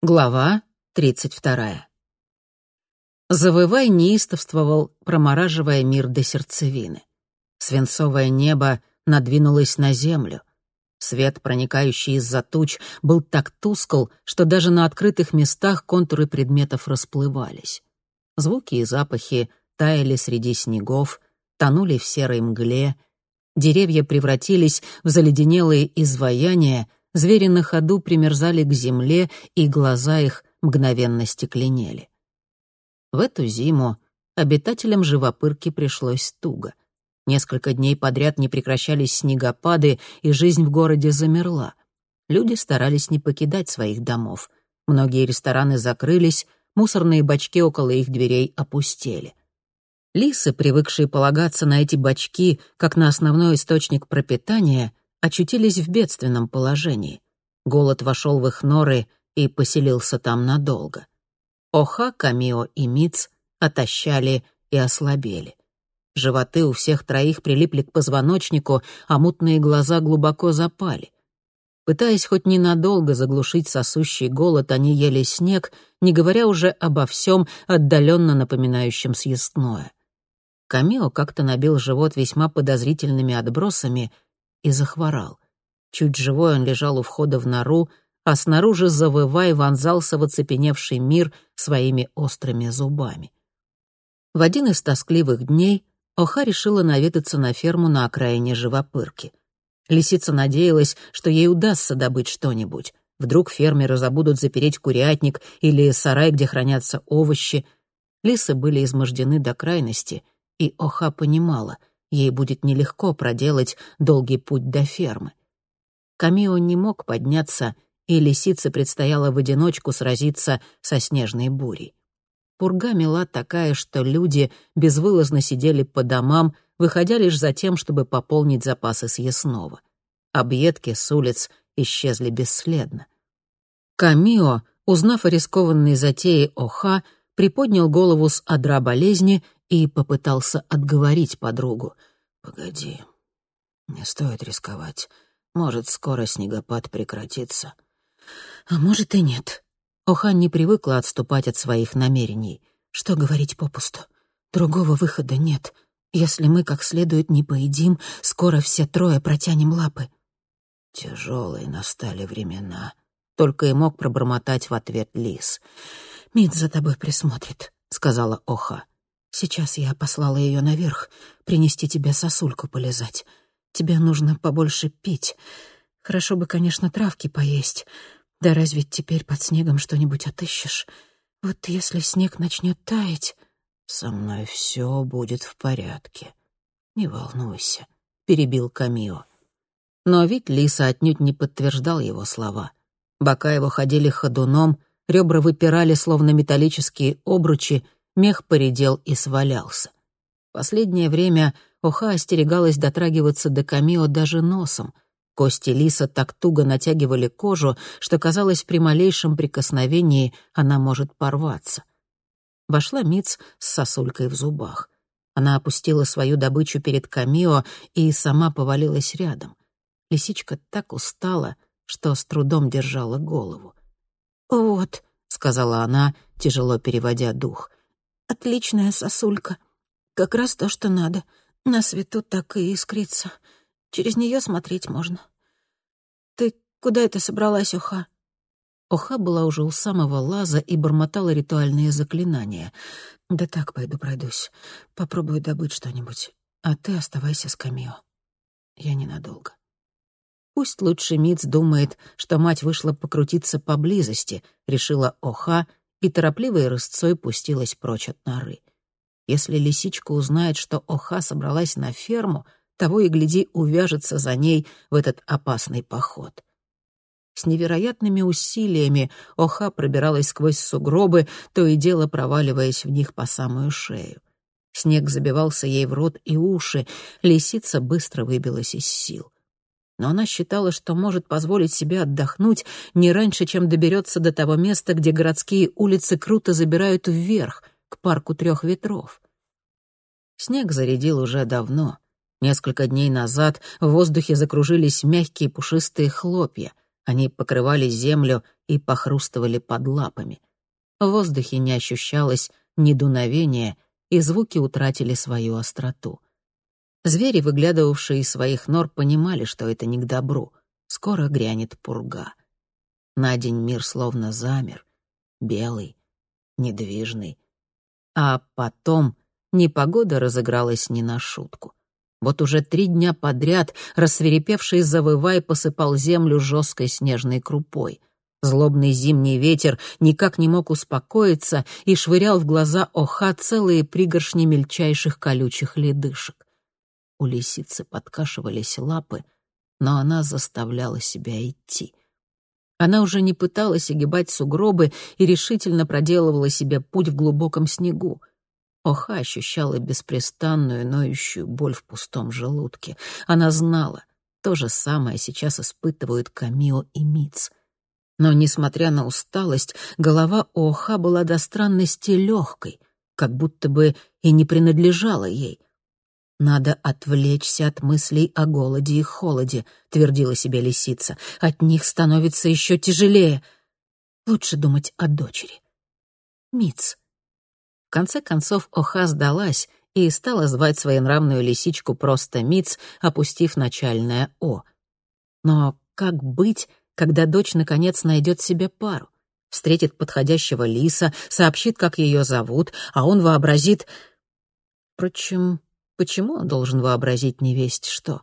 Глава тридцать вторая. Завывай неистовствовал, промораживая мир до сердцевины. Свинцовое небо надвинулось на землю. Свет, проникающий из-за туч, был так тускл, что даже на открытых местах контуры предметов расплывались. Звуки и запахи таяли среди снегов, тонули в серой мгле. Деревья превратились в заледенелые изваяния, Звери на ходу примерзали к земле, и глаза их мгновенно стекленели. В эту зиму обитателям живопырки пришлось туго. Несколько дней подряд не прекращались снегопады, и жизнь в городе замерла. Люди старались не покидать своих домов. Многие рестораны закрылись, мусорные бачки около их дверей опустели. Лисы, привыкшие полагаться на эти бачки как на основной источник пропитания, очутились в бедственном положении. Голод вошел в их норы и поселился там надолго. Оха, Камио и Миц отощали и ослабели. Животы у всех троих прилипли к позвоночнику, а мутные глаза глубоко запали. Пытаясь хоть ненадолго заглушить сосущий голод, они ели снег, не говоря уже обо всем, отдаленно напоминающем съестное. Камио как-то набил живот весьма подозрительными отбросами — и захворал. Чуть живой он лежал у входа в нору, а снаружи, завывая, вонзался в оцепеневший мир своими острыми зубами. В один из тоскливых дней Оха решила наведаться на ферму на окраине Живопырки. Лисица надеялась, что ей удастся добыть что-нибудь. Вдруг фермеры забудут запереть курятник или сарай, где хранятся овощи. Лисы были измождены до крайности, и Оха понимала, Ей будет нелегко проделать долгий путь до фермы. Камио не мог подняться, и лисице предстояло в одиночку сразиться со снежной бурей. Пурга мела такая, что люди безвылазно сидели по домам, выходя лишь за тем, чтобы пополнить запасы съестного. Объедки с улиц исчезли бесследно. Камио, узнав о рискованной затее Оха, приподнял голову с одра болезни и попытался отговорить подругу. «Погоди, не стоит рисковать. Может, скоро снегопад прекратится». «А может и нет». Охан не привыкла отступать от своих намерений. «Что говорить попусту? Другого выхода нет. Если мы как следует не поедим, скоро все трое протянем лапы». Тяжелые настали времена. Только и мог пробормотать в ответ лис. «Мид за тобой присмотрит», — сказала Оха. Сейчас я послала ее наверх, принести тебе сосульку полезать. Тебе нужно побольше пить. Хорошо бы, конечно, травки поесть. Да разве теперь под снегом что-нибудь отыщешь? Вот если снег начнет таять... Со мной все будет в порядке. Не волнуйся, — перебил Камио. Но ведь Лиса отнюдь не подтверждал его слова. Бока его ходили ходуном, ребра выпирали, словно металлические обручи, мех поредел и свалялся. Последнее время Оха остерегалась дотрагиваться до Камио даже носом. Кости лиса так туго натягивали кожу, что, казалось, при малейшем прикосновении она может порваться. Вошла Миц с сосулькой в зубах. Она опустила свою добычу перед Камио и сама повалилась рядом. Лисичка так устала, что с трудом держала голову. «Вот», — сказала она, тяжело переводя дух, Отличная сосулька. Как раз то, что надо. На свету так и искрится. Через нее смотреть можно. Ты куда это собралась, Оха? Оха была уже у самого лаза и бормотала ритуальные заклинания. Да так пойду пройдусь. Попробую добыть что-нибудь. А ты оставайся с Камио. Я ненадолго. Пусть лучше Миц думает, что мать вышла покрутиться поблизости, решила Оха и торопливой рысцой пустилась прочь от норы. Если лисичка узнает, что Оха собралась на ферму, того и гляди увяжется за ней в этот опасный поход. С невероятными усилиями Оха пробиралась сквозь сугробы, то и дело проваливаясь в них по самую шею. Снег забивался ей в рот и уши, лисица быстро выбилась из сил но она считала, что может позволить себе отдохнуть не раньше, чем доберется до того места, где городские улицы круто забирают вверх, к парку трех ветров. Снег зарядил уже давно. Несколько дней назад в воздухе закружились мягкие пушистые хлопья. Они покрывали землю и похрустывали под лапами. В воздухе не ощущалось ни дуновения, и звуки утратили свою остроту. Звери, выглядывавшие из своих нор, понимали, что это не к добру. Скоро грянет пурга. На день мир словно замер, белый, недвижный. А потом непогода разыгралась не на шутку. Вот уже три дня подряд рассверепевший завывай посыпал землю жесткой снежной крупой. Злобный зимний ветер никак не мог успокоиться и швырял в глаза Оха целые пригоршни мельчайших колючих ледышек. У лисицы подкашивались лапы, но она заставляла себя идти. Она уже не пыталась огибать сугробы и решительно проделывала себе путь в глубоком снегу. Оха ощущала беспрестанную ноющую боль в пустом желудке. Она знала, то же самое сейчас испытывают Камио и Миц. Но, несмотря на усталость, голова Оха была до странности легкой, как будто бы и не принадлежала ей. «Надо отвлечься от мыслей о голоде и холоде», — твердила себе лисица. «От них становится еще тяжелее. Лучше думать о дочери». Миц. В конце концов Оха сдалась и стала звать своенравную лисичку просто Миц, опустив начальное «О». Но как быть, когда дочь наконец найдет себе пару? Встретит подходящего лиса, сообщит, как ее зовут, а он вообразит... Впрочем, почему он должен вообразить невесть что?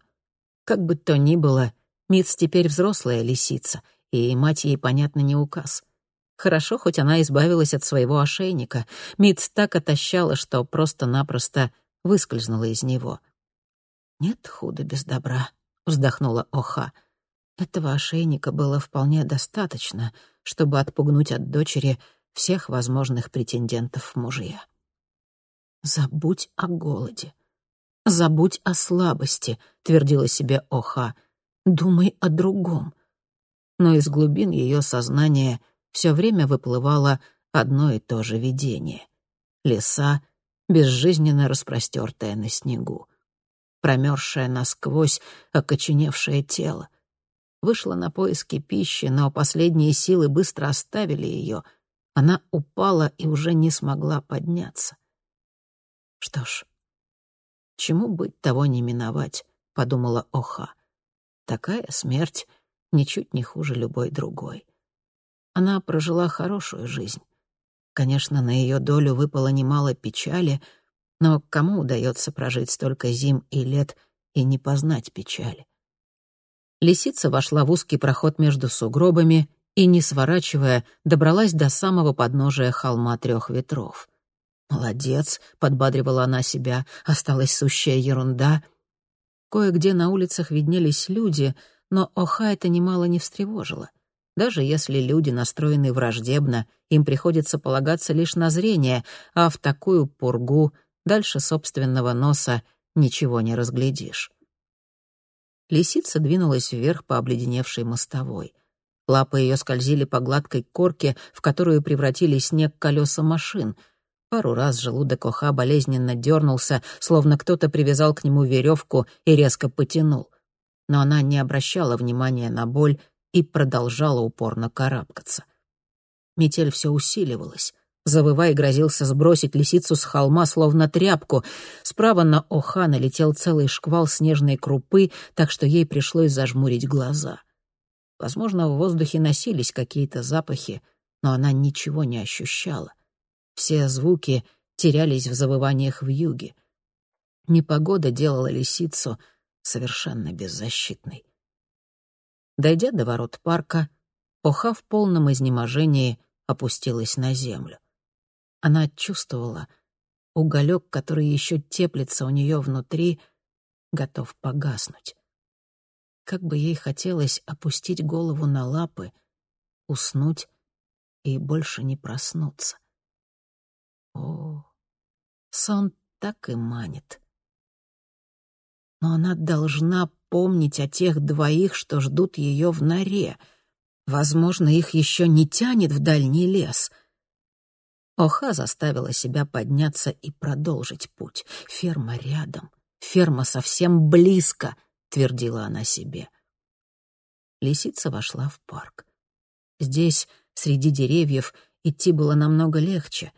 Как бы то ни было, Миц теперь взрослая лисица, и мать ей, понятно, не указ — Хорошо, хоть она избавилась от своего ошейника. Митц так отощала, что просто-напросто выскользнула из него. «Нет худа без добра», — вздохнула Оха. «Этого ошейника было вполне достаточно, чтобы отпугнуть от дочери всех возможных претендентов в мужья». «Забудь о голоде. Забудь о слабости», — твердила себе Оха. «Думай о другом». Но из глубин ее сознания — все время выплывало одно и то же видение. Леса, безжизненно распростертая на снегу. Промерзшее насквозь, окоченевшее тело. Вышла на поиски пищи, но последние силы быстро оставили ее. Она упала и уже не смогла подняться. Что ж, чему быть, того не миновать, — подумала Оха. Такая смерть ничуть не хуже любой другой. Она прожила хорошую жизнь. Конечно, на ее долю выпало немало печали, но кому удается прожить столько зим и лет и не познать печали? Лисица вошла в узкий проход между сугробами и, не сворачивая, добралась до самого подножия холма трех ветров. «Молодец», — подбадривала она себя, — осталась сущая ерунда. Кое-где на улицах виднелись люди, но Оха это немало не встревожило. Даже если люди настроены враждебно, им приходится полагаться лишь на зрение, а в такую пургу дальше собственного носа ничего не разглядишь. Лисица двинулась вверх по обледеневшей мостовой. Лапы ее скользили по гладкой корке, в которую превратили снег колеса машин. Пару раз желудок Оха болезненно дернулся, словно кто-то привязал к нему веревку и резко потянул. Но она не обращала внимания на боль и продолжала упорно карабкаться. Метель все усиливалась. Завывай грозился сбросить лисицу с холма, словно тряпку. Справа на Оха налетел целый шквал снежной крупы, так что ей пришлось зажмурить глаза. Возможно, в воздухе носились какие-то запахи, но она ничего не ощущала. Все звуки терялись в завываниях в юге. Непогода делала лисицу совершенно беззащитной. Дойдя до ворот парка, Оха в полном изнеможении опустилась на землю. Она чувствовала, уголек, который еще теплится у нее внутри, готов погаснуть. Как бы ей хотелось опустить голову на лапы, уснуть и больше не проснуться. О, сон так и манит. Но она должна помнить о тех двоих, что ждут ее в норе. Возможно, их еще не тянет в дальний лес. Оха заставила себя подняться и продолжить путь. Ферма рядом, ферма совсем близко, твердила она себе. Лисица вошла в парк. Здесь, среди деревьев, идти было намного легче.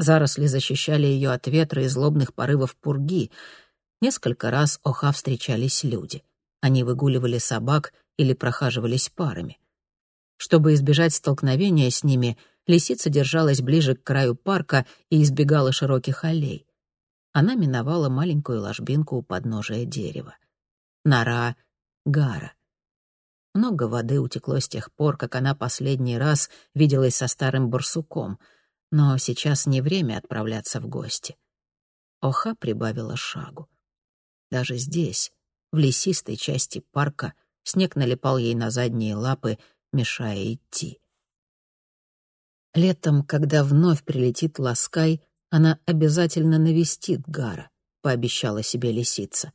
Заросли защищали ее от ветра и злобных порывов пурги. Несколько раз Оха встречались люди. Они выгуливали собак или прохаживались парами. Чтобы избежать столкновения с ними, лисица держалась ближе к краю парка и избегала широких аллей. Она миновала маленькую ложбинку у подножия дерева. Нора Гара. Много воды утекло с тех пор, как она последний раз виделась со старым барсуком, но сейчас не время отправляться в гости. Оха прибавила шагу. Даже здесь, в лесистой части парка, снег налипал ей на задние лапы мешая идти. Летом, когда вновь прилетит Ласкай, она обязательно навестит Гара, пообещала себе лисица.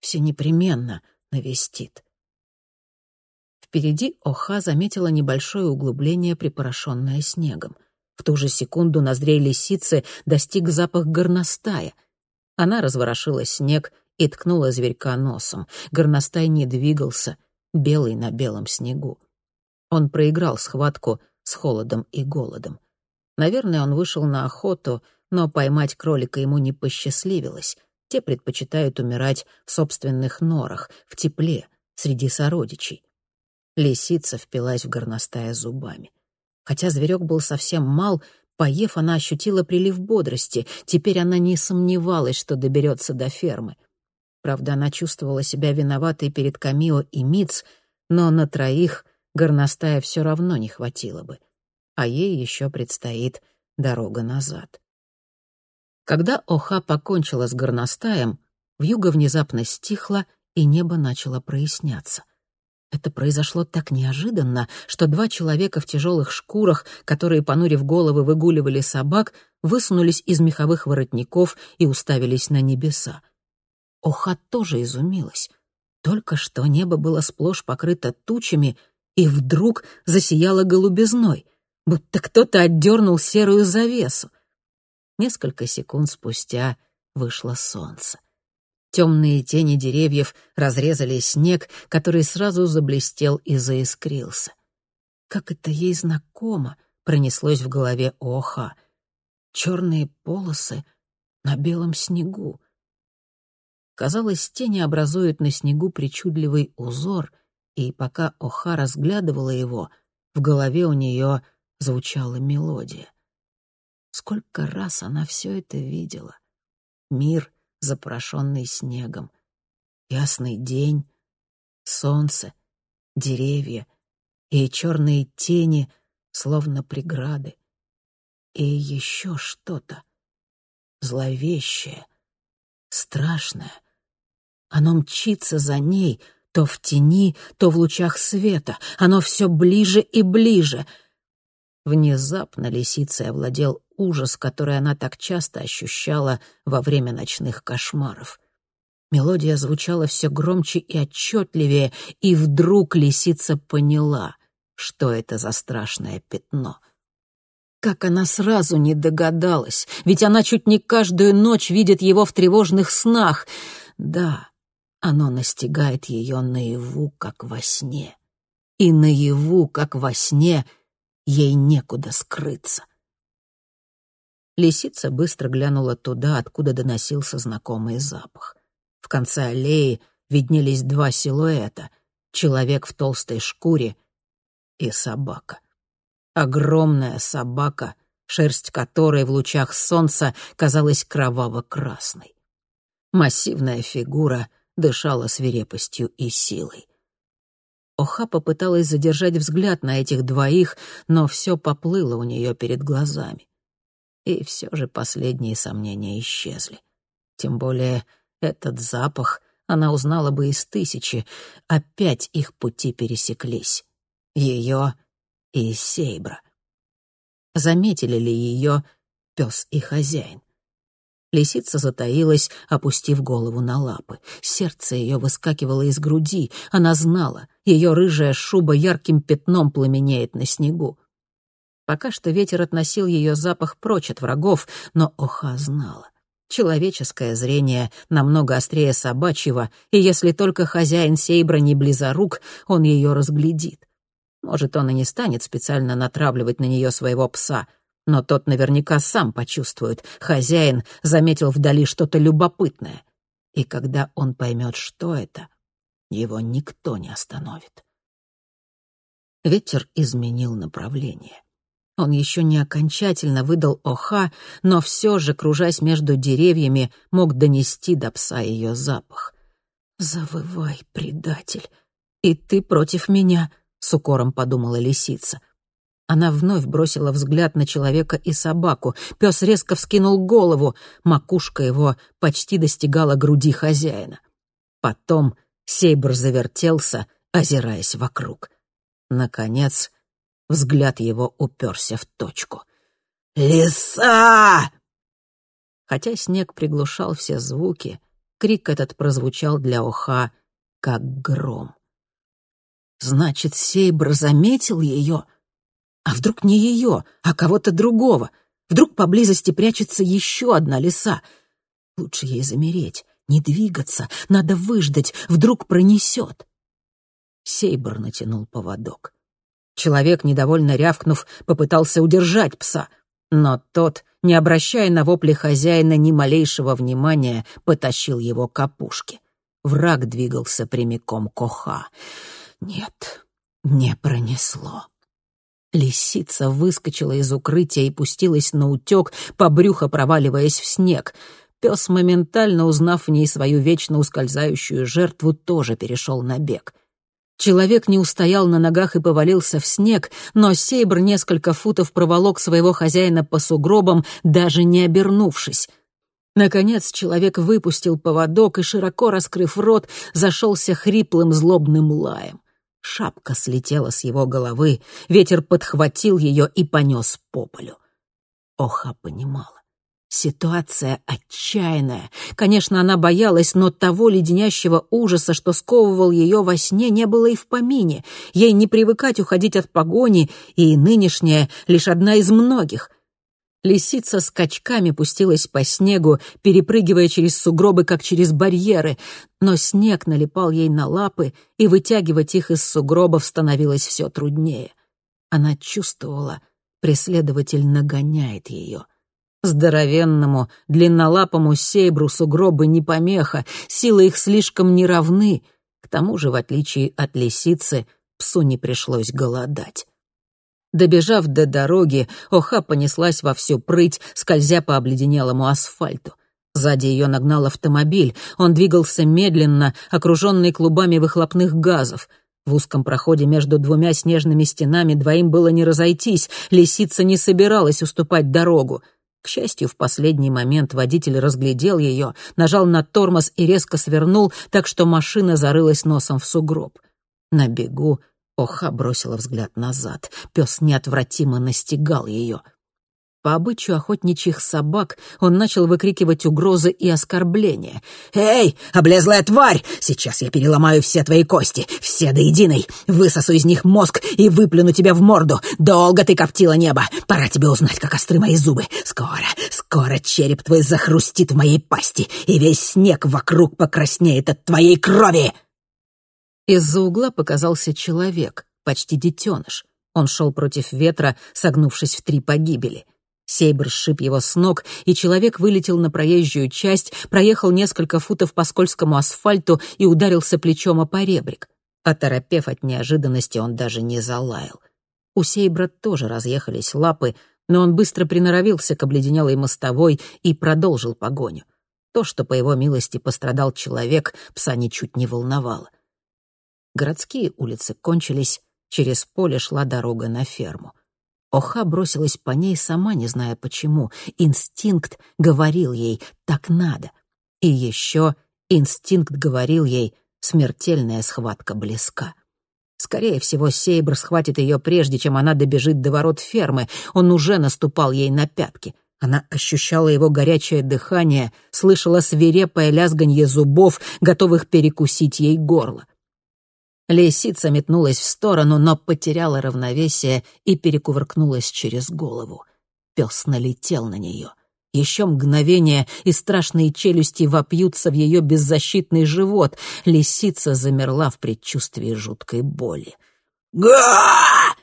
Все непременно навестит. Впереди Оха заметила небольшое углубление, припорошенное снегом. В ту же секунду ноздрей лисицы достиг запах горностая. Она разворошила снег и ткнула зверька носом. Горностай не двигался, белый на белом снегу. Он проиграл схватку с холодом и голодом. Наверное, он вышел на охоту, но поймать кролика ему не посчастливилось. Те предпочитают умирать в собственных норах, в тепле, среди сородичей. Лисица впилась в горностая зубами. Хотя зверек был совсем мал, поев, она ощутила прилив бодрости. Теперь она не сомневалась, что доберется до фермы. Правда, она чувствовала себя виноватой перед Камио и Миц, но на троих горностая все равно не хватило бы, а ей еще предстоит дорога назад. Когда Оха покончила с горностаем, вьюга внезапно стихла, и небо начало проясняться. Это произошло так неожиданно, что два человека в тяжелых шкурах, которые, понурив головы, выгуливали собак, высунулись из меховых воротников и уставились на небеса. Оха тоже изумилась. Только что небо было сплошь покрыто тучами, и вдруг засияла голубизной, будто кто-то отдернул серую завесу. Несколько секунд спустя вышло солнце. Темные тени деревьев разрезали снег, который сразу заблестел и заискрился. Как это ей знакомо, пронеслось в голове Оха. Черные полосы на белом снегу. Казалось, тени образуют на снегу причудливый узор — и пока Оха разглядывала его, в голове у нее звучала мелодия. Сколько раз она все это видела. Мир, запорошенный снегом, ясный день, солнце, деревья и черные тени, словно преграды. И еще что-то зловещее, страшное. Оно мчится за ней — то в тени, то в лучах света. Оно все ближе и ближе. Внезапно лисицей овладел ужас, который она так часто ощущала во время ночных кошмаров. Мелодия звучала все громче и отчетливее, и вдруг лисица поняла, что это за страшное пятно. Как она сразу не догадалась, ведь она чуть не каждую ночь видит его в тревожных снах. Да, оно настигает ее наяву, как во сне. И наяву, как во сне, ей некуда скрыться. Лисица быстро глянула туда, откуда доносился знакомый запах. В конце аллеи виднелись два силуэта — человек в толстой шкуре и собака. Огромная собака, шерсть которой в лучах солнца казалась кроваво-красной. Массивная фигура — дышала свирепостью и силой. Оха попыталась задержать взгляд на этих двоих, но все поплыло у нее перед глазами. И все же последние сомнения исчезли. Тем более этот запах она узнала бы из тысячи. Опять их пути пересеклись. Ее и Сейбра. Заметили ли ее пес и хозяин? Лисица затаилась, опустив голову на лапы. Сердце ее выскакивало из груди. Она знала, ее рыжая шуба ярким пятном пламенеет на снегу. Пока что ветер относил ее запах прочь от врагов, но Оха знала. Человеческое зрение намного острее собачьего, и если только хозяин Сейбра не близорук, он ее разглядит. Может, он и не станет специально натравливать на нее своего пса, но тот наверняка сам почувствует, хозяин заметил вдали что-то любопытное. И когда он поймет, что это, его никто не остановит. Ветер изменил направление. Он еще не окончательно выдал оха, но все же, кружась между деревьями, мог донести до пса ее запах. «Завывай, предатель! И ты против меня!» — с укором подумала лисица. Она вновь бросила взгляд на человека и собаку. Пес резко вскинул голову. Макушка его почти достигала груди хозяина. Потом Сейбр завертелся, озираясь вокруг. Наконец, взгляд его уперся в точку. «Лиса!» Хотя снег приглушал все звуки, крик этот прозвучал для Оха, как гром. Значит, Сейбр заметил ее? А вдруг не ее, а кого-то другого? Вдруг поблизости прячется еще одна лиса? Лучше ей замереть, не двигаться, надо выждать, вдруг пронесет. Сейбр натянул поводок. Человек, недовольно рявкнув, попытался удержать пса, но тот, не обращая на вопли хозяина ни малейшего внимания, потащил его к опушке. Враг двигался прямиком к Оха. Нет, не пронесло. Лисица выскочила из укрытия и пустилась на утек, по брюхо проваливаясь в снег. Пес, моментально узнав в ней свою вечно ускользающую жертву, тоже перешел на бег. Человек не устоял на ногах и повалился в снег, но Сейбр несколько футов проволок своего хозяина по сугробам, даже не обернувшись. Наконец человек выпустил поводок и, широко раскрыв рот, зашелся хриплым злобным лаем. Шапка слетела с его головы, ветер подхватил ее и понес по полю. Оха понимала. Ситуация отчаянная. Конечно, она боялась, но того леденящего ужаса, что сковывал ее во сне, не было и в помине. Ей не привыкать уходить от погони, и нынешняя — лишь одна из многих. Лисица скачками пустилась по снегу, перепрыгивая через сугробы, как через барьеры, но снег налипал ей на лапы, и вытягивать их из сугробов становилось все труднее. Она чувствовала, преследователь нагоняет ее. Здоровенному, длиннолапому сейбру сугробы не помеха, силы их слишком неравны. К тому же, в отличие от лисицы, псу не пришлось голодать. Добежав до дороги, Оха понеслась во всю прыть, скользя по обледенелому асфальту. Сзади ее нагнал автомобиль. Он двигался медленно, окруженный клубами выхлопных газов. В узком проходе между двумя снежными стенами двоим было не разойтись. Лисица не собиралась уступать дорогу. К счастью, в последний момент водитель разглядел ее, нажал на тормоз и резко свернул, так что машина зарылась носом в сугроб. На бегу Оха бросила взгляд назад. Пес неотвратимо настигал ее. По обычаю охотничьих собак он начал выкрикивать угрозы и оскорбления. «Эй, облезлая тварь! Сейчас я переломаю все твои кости, все до единой, высосу из них мозг и выплюну тебя в морду. Долго ты коптила небо, пора тебе узнать, как остры мои зубы. Скоро, скоро череп твой захрустит в моей пасти, и весь снег вокруг покраснеет от твоей крови!» Из-за угла показался человек, почти детеныш. Он шел против ветра, согнувшись в три погибели. Сейбр сшиб его с ног, и человек вылетел на проезжую часть, проехал несколько футов по скользкому асфальту и ударился плечом о поребрик. Оторопев от неожиданности, он даже не залаял. У Сейбра тоже разъехались лапы, но он быстро приноровился к обледенелой мостовой и продолжил погоню. То, что по его милости пострадал человек, пса ничуть не волновало. Городские улицы кончились, через поле шла дорога на ферму. Оха бросилась по ней, сама не зная почему. Инстинкт говорил ей «так надо». И еще инстинкт говорил ей «смертельная схватка близка». Скорее всего, Сейбр схватит ее прежде, чем она добежит до ворот фермы. Он уже наступал ей на пятки. Она ощущала его горячее дыхание, слышала свирепое лязганье зубов, готовых перекусить ей горло. Лисица метнулась в сторону, но потеряла равновесие и перекувыркнулась через голову. Пес налетел на нее. Еще мгновение, и страшные челюсти вопьются в ее беззащитный живот. Лисица замерла в предчувствии жуткой боли. «Га!»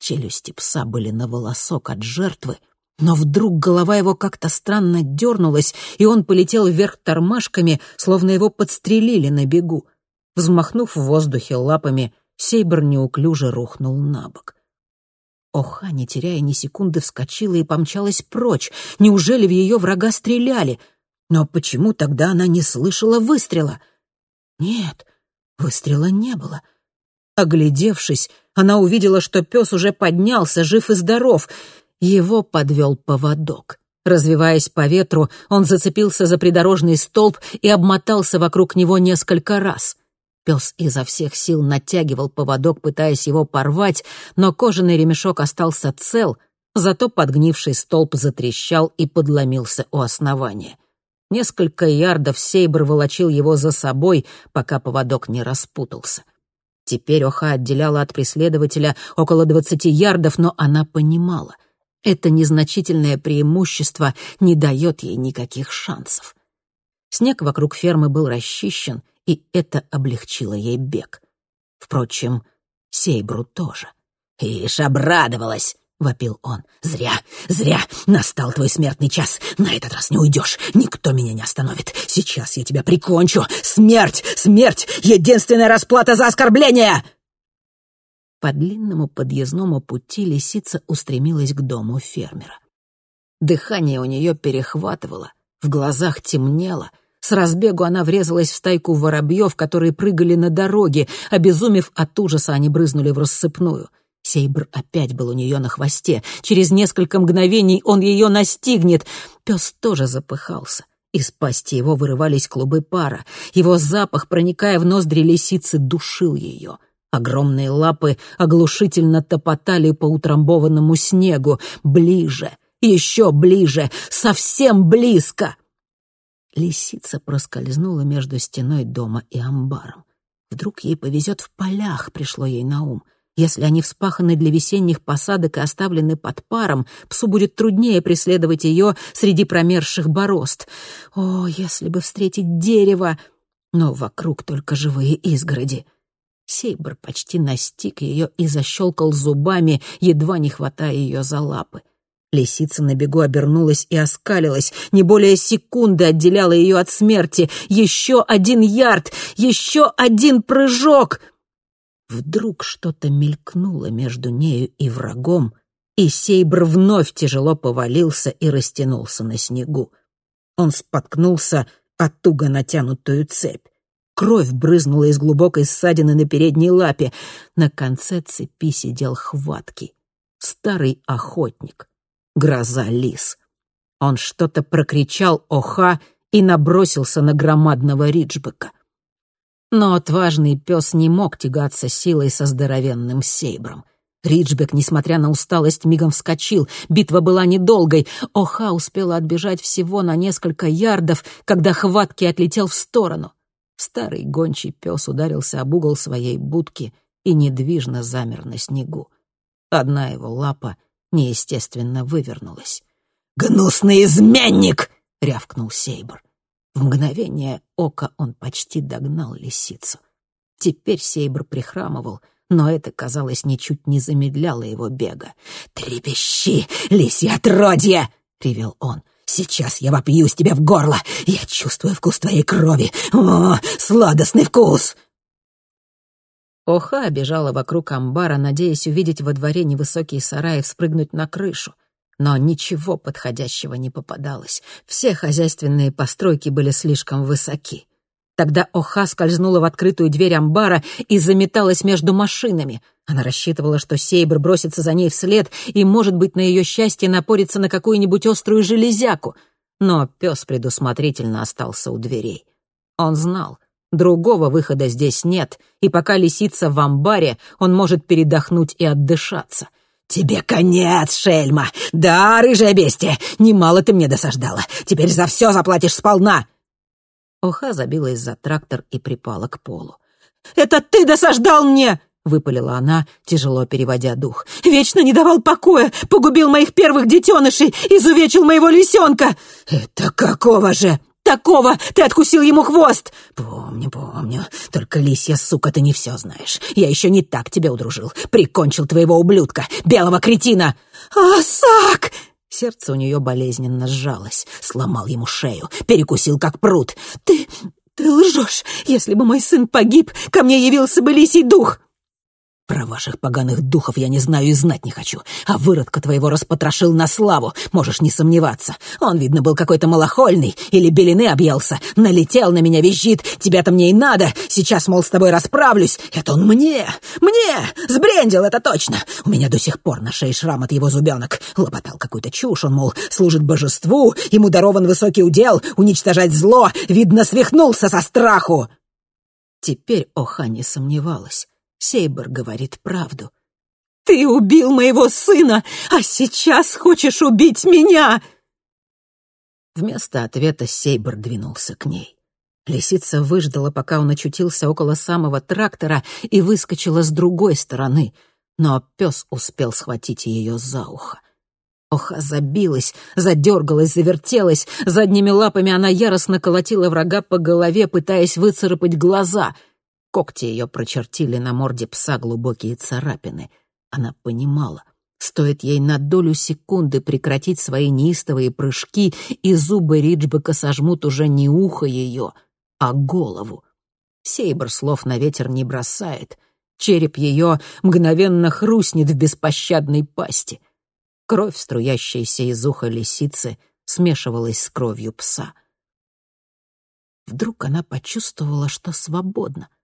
Челюсти пса были на волосок от жертвы, но вдруг голова его как-то странно дернулась, и он полетел вверх тормашками, словно его подстрелили на бегу. Взмахнув в воздухе лапами, Сейбр неуклюже рухнул на бок. Оха, не теряя ни секунды, вскочила и помчалась прочь. Неужели в ее врага стреляли? Но почему тогда она не слышала выстрела? Нет, выстрела не было. Оглядевшись, она увидела, что пес уже поднялся, жив и здоров. Его подвел поводок. Развиваясь по ветру, он зацепился за придорожный столб и обмотался вокруг него несколько раз. Пес изо всех сил натягивал поводок, пытаясь его порвать, но кожаный ремешок остался цел, зато подгнивший столб затрещал и подломился у основания. Несколько ярдов Сейбр волочил его за собой, пока поводок не распутался. Теперь Оха отделяла от преследователя около двадцати ярдов, но она понимала — это незначительное преимущество не дает ей никаких шансов. Снег вокруг фермы был расчищен, и это облегчило ей бег. Впрочем, Сейбру тоже. «Ишь, обрадовалась!» — вопил он. «Зря, зря! Настал твой смертный час! На этот раз не уйдешь! Никто меня не остановит! Сейчас я тебя прикончу! Смерть! Смерть! Единственная расплата за оскорбление!» По длинному подъездному пути лисица устремилась к дому фермера. Дыхание у нее перехватывало, в глазах темнело. С разбегу она врезалась в стайку воробьев, которые прыгали на дороге. Обезумев от ужаса, они брызнули в рассыпную. Сейбр опять был у нее на хвосте. Через несколько мгновений он ее настигнет. Пес тоже запыхался. Из пасти его вырывались клубы пара. Его запах, проникая в ноздри лисицы, душил ее — Огромные лапы оглушительно топотали по утрамбованному снегу. Ближе, еще ближе, совсем близко. Лисица проскользнула между стеной дома и амбаром. Вдруг ей повезет в полях, пришло ей на ум. Если они вспаханы для весенних посадок и оставлены под паром, псу будет труднее преследовать ее среди промерзших борозд. О, если бы встретить дерево! Но вокруг только живые изгороди — Сейбр почти настиг ее и защелкал зубами, едва не хватая ее за лапы. Лисица на бегу обернулась и оскалилась. Не более секунды отделяла ее от смерти. Еще один ярд! Еще один прыжок! Вдруг что-то мелькнуло между нею и врагом, и Сейбр вновь тяжело повалился и растянулся на снегу. Он споткнулся о туго натянутую цепь. Кровь брызнула из глубокой ссадины на передней лапе. На конце цепи сидел хваткий. Старый охотник. Гроза лис. Он что-то прокричал «Оха!» и набросился на громадного Риджбека. Но отважный пес не мог тягаться силой со здоровенным сейбром. Риджбек, несмотря на усталость, мигом вскочил. Битва была недолгой. Оха успела отбежать всего на несколько ярдов, когда хваткий отлетел в сторону. Старый гончий пес ударился об угол своей будки и недвижно замер на снегу. Одна его лапа неестественно вывернулась. «Гнусный изменник!» — рявкнул Сейбр. В мгновение ока он почти догнал лисицу. Теперь Сейбр прихрамывал, но это, казалось, ничуть не замедляло его бега. «Трепещи, лисья отродье!» — ревел он. Сейчас я вопьюсь тебе в горло. Я чувствую вкус твоей крови. О, сладостный вкус!» Оха бежала вокруг амбара, надеясь увидеть во дворе невысокий сарай и спрыгнуть на крышу. Но ничего подходящего не попадалось. Все хозяйственные постройки были слишком высоки. Тогда Оха скользнула в открытую дверь амбара и заметалась между машинами. Она рассчитывала, что Сейбр бросится за ней вслед и, может быть, на ее счастье напорится на какую-нибудь острую железяку. Но пес предусмотрительно остался у дверей. Он знал, другого выхода здесь нет, и пока лисица в амбаре, он может передохнуть и отдышаться. «Тебе конец, шельма! Да, рыжая бестия, немало ты мне досаждала. Теперь за все заплатишь сполна!» Оха забилась за трактор и припала к полу. «Это ты досаждал мне!» — выпалила она, тяжело переводя дух. «Вечно не давал покоя, погубил моих первых детенышей, изувечил моего лисенка!» «Это какого же?» Такого? Ты откусил ему хвост!» «Помню, помню. Только, лисья сука, ты не все знаешь. Я еще не так тебя удружил. Прикончил твоего ублюдка, белого кретина!» «Асак!» Сердце у нее болезненно сжалось. Сломал ему шею, перекусил как пруд. «Ты... ты лжешь! Если бы мой сын погиб, ко мне явился бы лисий дух!» Про ваших поганых духов я не знаю и знать не хочу. А выродка твоего распотрошил на славу, можешь не сомневаться. Он, видно, был какой-то малохольный или белины объелся. Налетел на меня, визжит. Тебя-то мне и надо. Сейчас, мол, с тобой расправлюсь. Это он мне, мне! Сбрендил, это точно. У меня до сих пор на шее шрам от его зубенок. Лопотал какую-то чушь. Он, мол, служит божеству, ему дарован высокий удел, уничтожать зло. Видно, свихнулся со страху. Теперь Оха не сомневалась. Сейбр говорит правду. «Ты убил моего сына, а сейчас хочешь убить меня!» Вместо ответа Сейбр двинулся к ней. Лисица выждала, пока он очутился около самого трактора и выскочила с другой стороны, но пес успел схватить ее за ухо. Оха забилась, задергалась, завертелась. Задними лапами она яростно колотила врага по голове, пытаясь выцарапать глаза — Когти ее прочертили на морде пса глубокие царапины. Она понимала, стоит ей на долю секунды прекратить свои неистовые прыжки, и зубы Риджбека сожмут уже не ухо ее, а голову. Сейбр слов на ветер не бросает. Череп ее мгновенно хрустнет в беспощадной пасти. Кровь, струящаяся из уха лисицы, смешивалась с кровью пса. Вдруг она почувствовала, что свободна —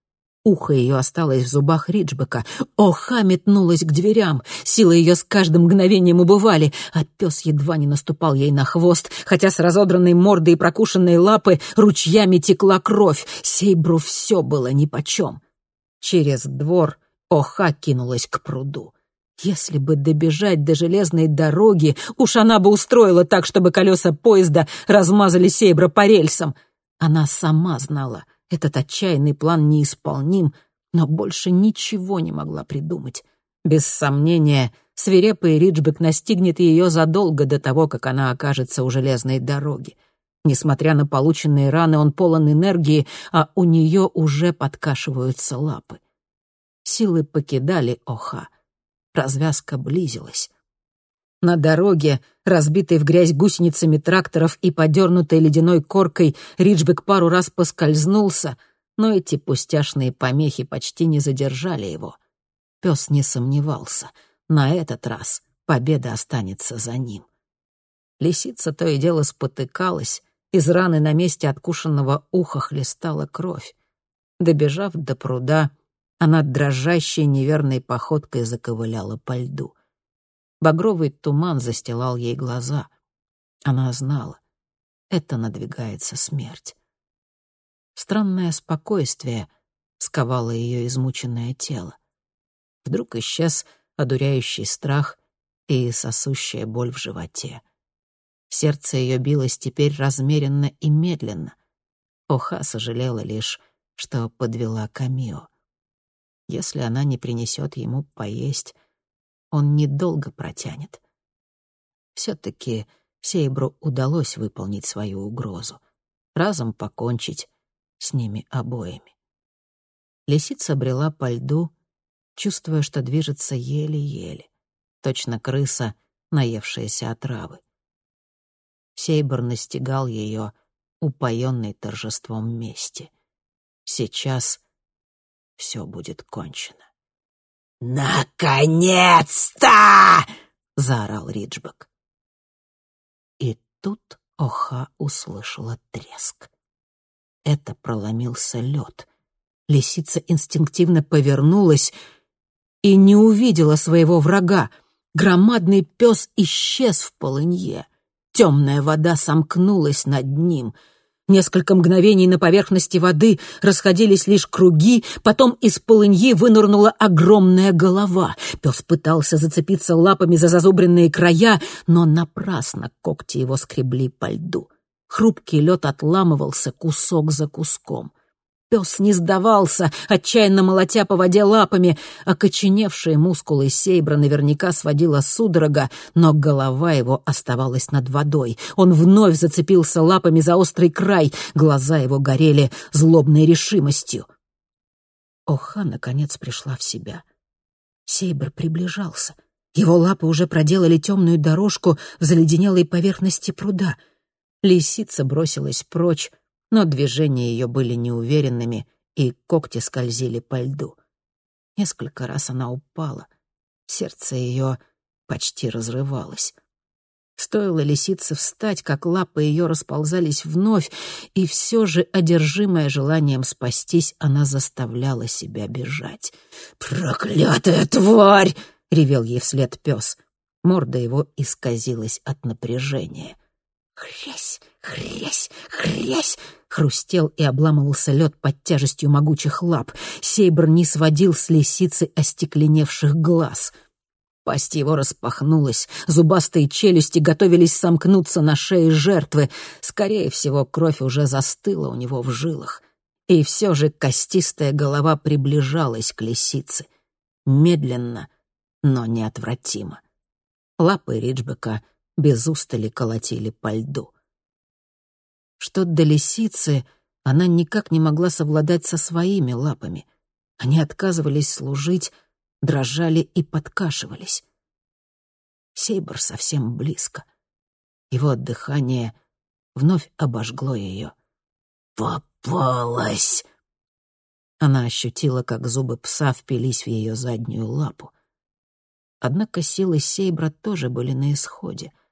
Ухо ее осталось в зубах Риджбека. Оха метнулась к дверям. Силы ее с каждым мгновением убывали, а пес едва не наступал ей на хвост, хотя с разодранной мордой и прокушенной лапы ручьями текла кровь. Сейбру все было нипочем. Через двор Оха кинулась к пруду. Если бы добежать до железной дороги, уж она бы устроила так, чтобы колеса поезда размазали Сейбра по рельсам. Она сама знала — этот отчаянный план неисполним, но больше ничего не могла придумать. Без сомнения, свирепый Риджбек настигнет ее задолго до того, как она окажется у железной дороги. Несмотря на полученные раны, он полон энергии, а у нее уже подкашиваются лапы. Силы покидали Оха. Развязка близилась. На дороге, разбитой в грязь гусеницами тракторов и подернутой ледяной коркой, Риджбек пару раз поскользнулся, но эти пустяшные помехи почти не задержали его. Пес не сомневался. На этот раз победа останется за ним. Лисица то и дело спотыкалась, из раны на месте откушенного уха хлестала кровь. Добежав до пруда, она дрожащей неверной походкой заковыляла по льду. Багровый туман застилал ей глаза. Она знала, это надвигается смерть. Странное спокойствие сковало ее измученное тело. Вдруг исчез одуряющий страх и сосущая боль в животе. Сердце ее билось теперь размеренно и медленно. Оха сожалела лишь, что подвела Камио. Если она не принесет ему поесть, он недолго протянет. Все-таки Сейбру удалось выполнить свою угрозу, разом покончить с ними обоими. Лисица брела по льду, чувствуя, что движется еле-еле, точно крыса, наевшаяся отравы. Сейбр настигал ее, упоенный торжеством мести. Сейчас все будет кончено. «Наконец-то!» — заорал Риджбек. И тут Оха услышала треск. Это проломился лед. Лисица инстинктивно повернулась и не увидела своего врага. Громадный пес исчез в полынье. Темная вода сомкнулась над ним — Несколько мгновений на поверхности воды расходились лишь круги, потом из полыньи вынырнула огромная голова. Пес пытался зацепиться лапами за зазубренные края, но напрасно когти его скребли по льду. Хрупкий лед отламывался кусок за куском. Пес не сдавался, отчаянно молотя по воде лапами. Окоченевшие мускулы Сейбра наверняка сводила судорога, но голова его оставалась над водой. Он вновь зацепился лапами за острый край, глаза его горели злобной решимостью. Оха, наконец, пришла в себя. Сейбр приближался. Его лапы уже проделали темную дорожку в заледенелой поверхности пруда. Лисица бросилась прочь, но движения ее были неуверенными, и когти скользили по льду. Несколько раз она упала. Сердце ее почти разрывалось. Стоило лисице встать, как лапы ее расползались вновь, и все же, одержимая желанием спастись, она заставляла себя бежать. «Проклятая тварь!» — ревел ей вслед пес. Морда его исказилась от напряжения. «Хрясь! Хрясь! Хрясь!» Хрустел и обламывался лед под тяжестью могучих лап. Сейбр не сводил с лисицы остекленевших глаз. Пасть его распахнулась, зубастые челюсти готовились сомкнуться на шее жертвы. Скорее всего, кровь уже застыла у него в жилах. И все же костистая голова приближалась к лисице. Медленно, но неотвратимо. Лапы Риджбека без устали колотили по льду что до лисицы она никак не могла совладать со своими лапами. Они отказывались служить, дрожали и подкашивались. Сейбр совсем близко. Его дыхание вновь обожгло ее. «Попалась!» Она ощутила, как зубы пса впились в ее заднюю лапу. Однако силы Сейбра тоже были на исходе —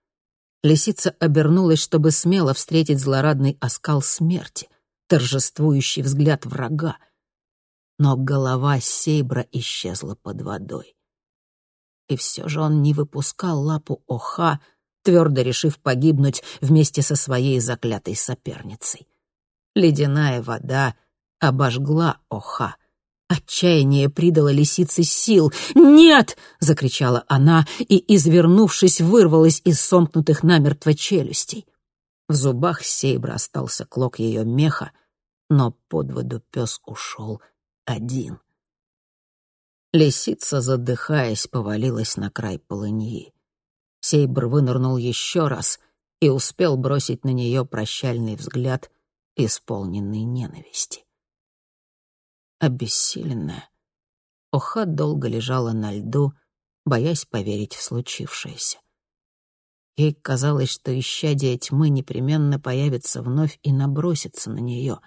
Лисица обернулась, чтобы смело встретить злорадный оскал смерти, торжествующий взгляд врага. Но голова Сейбра исчезла под водой. И все же он не выпускал лапу Оха, твердо решив погибнуть вместе со своей заклятой соперницей. Ледяная вода обожгла Оха — Отчаяние придало лисице сил. «Нет!» — закричала она и, извернувшись, вырвалась из сомкнутых намертво челюстей. В зубах Сейбра остался клок ее меха, но под воду пес ушел один. Лисица, задыхаясь, повалилась на край полыньи. Сейбр вынырнул еще раз и успел бросить на нее прощальный взгляд, исполненный ненависти обессиленная. Оха долго лежала на льду, боясь поверить в случившееся. Ей казалось, что исчадие тьмы непременно появится вновь и набросится на нее.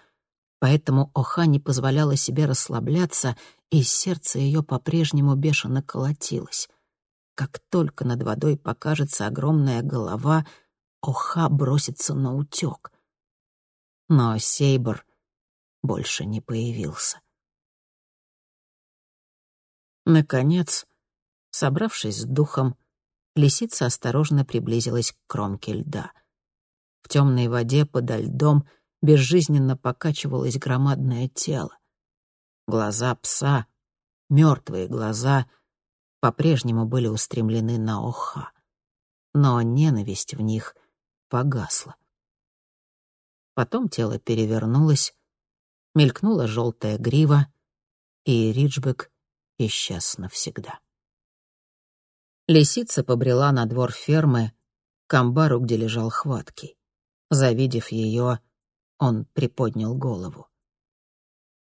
Поэтому Оха не позволяла себе расслабляться, и сердце ее по-прежнему бешено колотилось. Как только над водой покажется огромная голова, Оха бросится на утек. Но Сейбр больше не появился. Наконец, собравшись с духом, лисица осторожно приблизилась к кромке льда. В темной воде подо льдом безжизненно покачивалось громадное тело. Глаза пса, мертвые глаза, по-прежнему были устремлены на Оха. Но ненависть в них погасла. Потом тело перевернулось, мелькнула желтая грива, и Риджбек исчез навсегда. Лисица побрела на двор фермы, к амбару, где лежал хваткий. Завидев ее, он приподнял голову.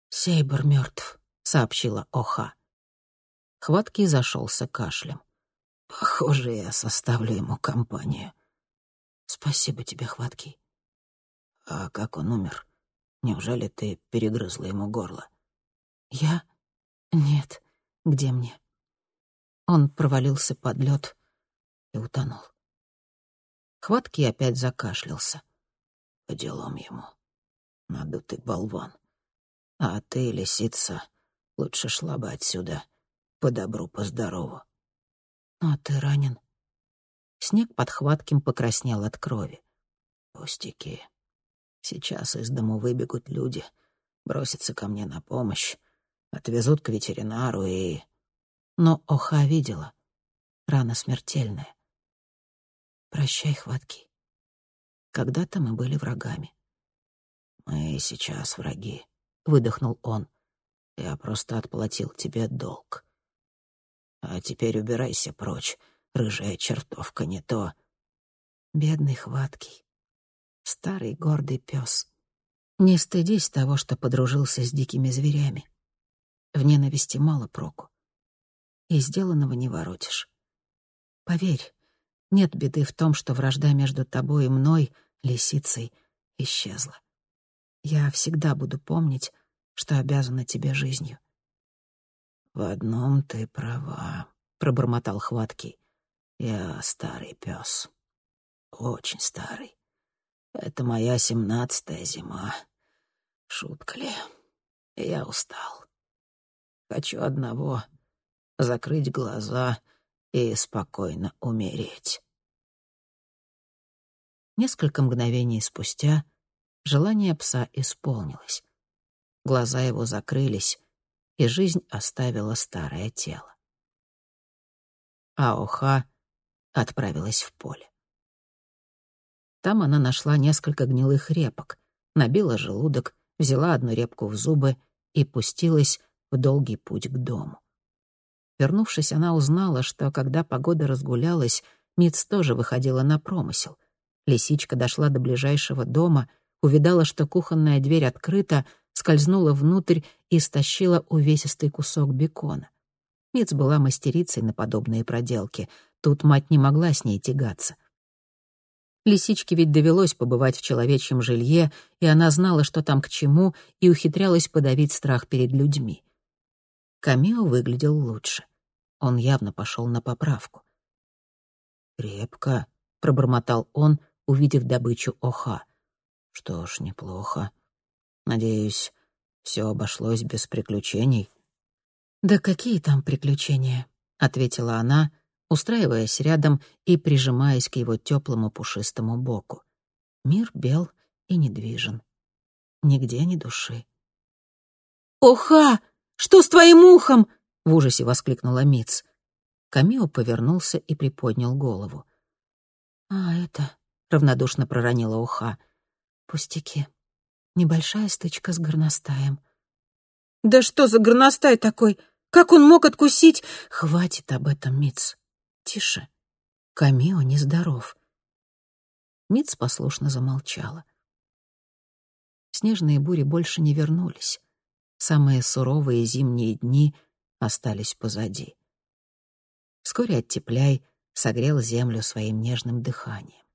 «Сейбр мертв», — сообщила Оха. Хваткий зашелся кашлем. «Похоже, я составлю ему компанию». «Спасибо тебе, Хваткий». «А как он умер? Неужели ты перегрызла ему горло?» «Я? Нет. Где мне? Он провалился под лед и утонул. Хваткий опять закашлялся. По делам ему. Надутый болван. А ты, лисица, лучше шла бы отсюда. По добру, по здорову. Ну, а ты ранен. Снег под хватким покраснел от крови. Пустяки. Сейчас из дому выбегут люди, бросятся ко мне на помощь отвезут к ветеринару и... Но Оха видела. Рана смертельная. Прощай, хватки. Когда-то мы были врагами. Мы сейчас враги, выдохнул он. «Я просто отплатил тебе долг. А теперь убирайся прочь, рыжая чертовка, не то...» Бедный хваткий, старый гордый пес. Не стыдись того, что подружился с дикими зверями. В ненависти мало проку. И сделанного не воротишь. Поверь, нет беды в том, что вражда между тобой и мной, лисицей, исчезла. Я всегда буду помнить, что обязана тебе жизнью. «В одном ты права», — пробормотал Хваткий. «Я старый пес, очень старый. Это моя семнадцатая зима. Шутка ли? Я устал. Хочу одного — закрыть глаза и спокойно умереть». Несколько мгновений спустя желание пса исполнилось. Глаза его закрылись, и жизнь оставила старое тело. А Оха отправилась в поле. Там она нашла несколько гнилых репок, набила желудок, взяла одну репку в зубы и пустилась в долгий путь к дому. Вернувшись, она узнала, что, когда погода разгулялась, Миц тоже выходила на промысел. Лисичка дошла до ближайшего дома, увидала, что кухонная дверь открыта, скользнула внутрь и стащила увесистый кусок бекона. Миц была мастерицей на подобные проделки. Тут мать не могла с ней тягаться. Лисичке ведь довелось побывать в человечьем жилье, и она знала, что там к чему, и ухитрялась подавить страх перед людьми. Камео выглядел лучше. Он явно пошел на поправку. «Крепко», — пробормотал он, увидев добычу Оха. «Что ж, неплохо. Надеюсь, все обошлось без приключений?» «Да какие там приключения?» — ответила она, устраиваясь рядом и прижимаясь к его теплому пушистому боку. Мир бел и недвижен. Нигде ни души. «Оха! Что с твоим ухом?» — в ужасе воскликнула Миц. Камио повернулся и приподнял голову. «А, это...» — равнодушно проронила уха. «Пустяки. Небольшая стычка с горностаем. «Да что за горностай такой? Как он мог откусить?» «Хватит об этом, Митц. Тише. Камио нездоров». Митц послушно замолчала. Снежные бури больше не вернулись. Самые суровые зимние дни остались позади. Вскоре оттепляй согрел землю своим нежным дыханием.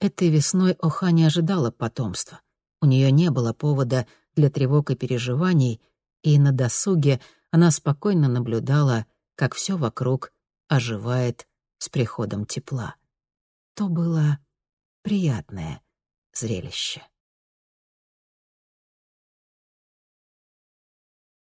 Этой весной Оха не ожидала потомства — у нее не было повода для тревог и переживаний, и на досуге она спокойно наблюдала, как все вокруг оживает с приходом тепла. То было приятное зрелище.